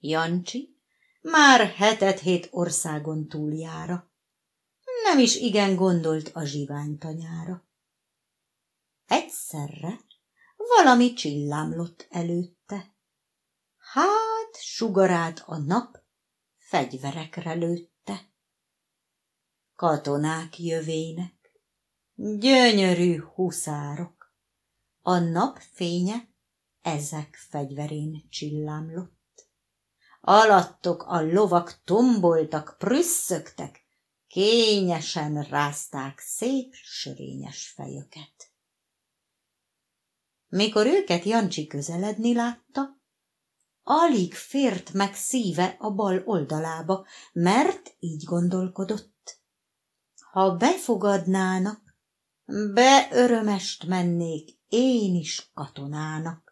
Jancsi már hetet hét országon túljára. Nem is igen gondolt a zsiványtanyára. Egyszerre valami csillámlott előtte. Hát sugarát a nap fegyverekre lőtte. Katonák jövének, gyönyörű huszárok, a nap fénye ezek fegyverén csillámlott. Alattok a lovak tomboltak, prüsszögtek, kényesen rázták szép sörényes fejöket. Mikor őket Jancsi közeledni látta, alig fért meg szíve a bal oldalába, mert így gondolkodott. Ha befogadnának, beörömest mennék én is katonának.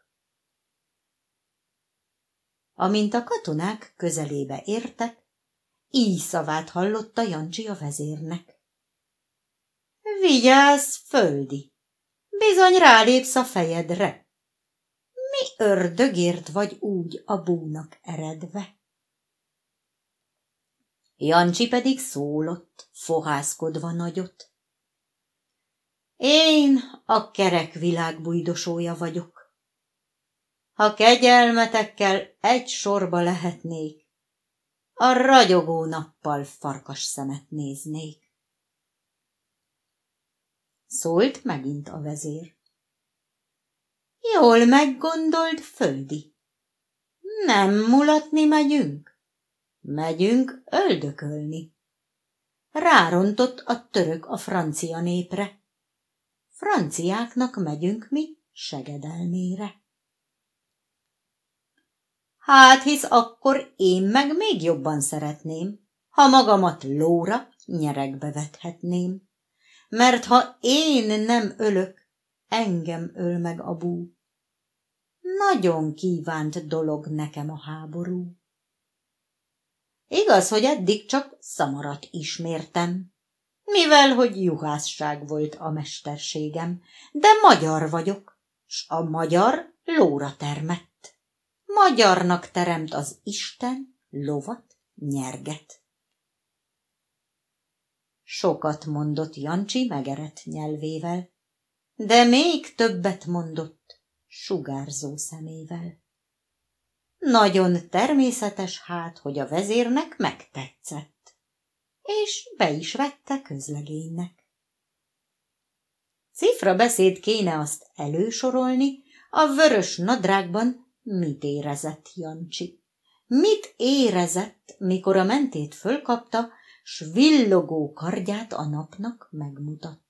Amint a katonák közelébe értek, így szavát hallotta Jancsi a vezérnek. Vigyázz, földi! Bizony rálépsz a fejedre! Mi ördögért vagy úgy a búnak eredve? Jancsi pedig szólott, fohászkodva nagyot. Én a kerek világ bujdosója vagyok. Ha kegyelmetekkel egy sorba lehetnék, a ragyogó nappal farkas szemet néznék. Szólt megint a vezér. Jól meggondold, földi. Nem mulatni megyünk, megyünk öldökölni. Rárontott a török a francia népre. Franciáknak megyünk mi segedelmére. Hát hisz akkor én meg még jobban szeretném, ha magamat lóra nyeregbe vethetném. Mert ha én nem ölök, engem öl meg a bú. Nagyon kívánt dolog nekem a háború. Igaz, hogy eddig csak szamarat ismértem, mivel hogy juhászság volt a mesterségem, de magyar vagyok, s a magyar lóra termett. Magyarnak teremt az Isten lovat, nyerget. Sokat mondott Jancsi megerett nyelvével, de még többet mondott sugárzó szemével. Nagyon természetes hát, hogy a vezérnek megtetszett, és be is vette közlegénynek. Cifra beszéd kéne azt elősorolni, a vörös nadrágban mit érezett Jancsi. Mit érezett, mikor a mentét fölkapta, s villogó kardját a napnak megmutatta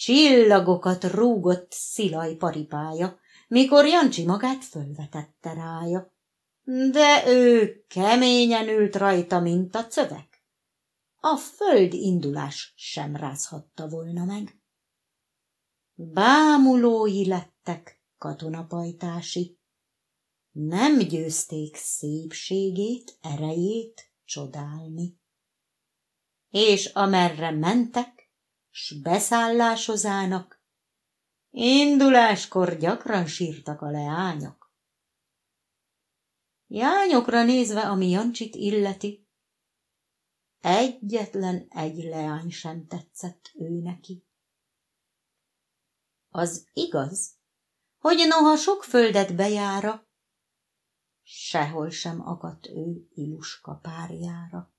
csillagokat rúgott szilaj paripája, mikor Jancsi magát fölvetette rája. De ő keményen ült rajta, mint a cövek. A föld indulás sem rázhatta volna meg. Bámulói lettek katonapajtási. Nem győzték szépségét, erejét csodálni. És amerre mentek, s beszállásozának, induláskor gyakran sírtak a leányok. Jányokra nézve, ami Jancsit illeti, egyetlen egy leány sem tetszett ő neki. Az igaz, hogy noha sok földet bejára, sehol sem akadt ő Iluska párjára.